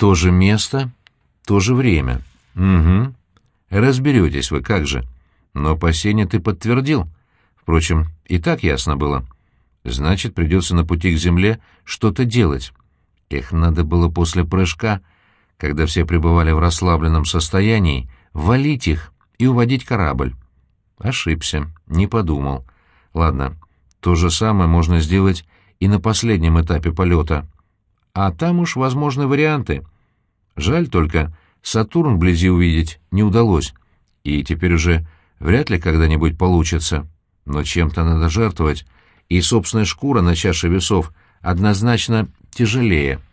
То же место, то же время. Угу. Разберетесь вы, как же. Но опасения ты подтвердил. Впрочем, и так ясно было. Значит, придется на пути к земле что-то делать. Эх, надо было после прыжка, когда все пребывали в расслабленном состоянии, валить их и уводить корабль. Ошибся, не подумал. Ладно, то же самое можно сделать и на последнем этапе полета. А там уж возможны варианты. Жаль только, Сатурн вблизи увидеть не удалось, и теперь уже вряд ли когда-нибудь получится. Но чем-то надо жертвовать, и собственная шкура на чаше весов однозначно тяжелее —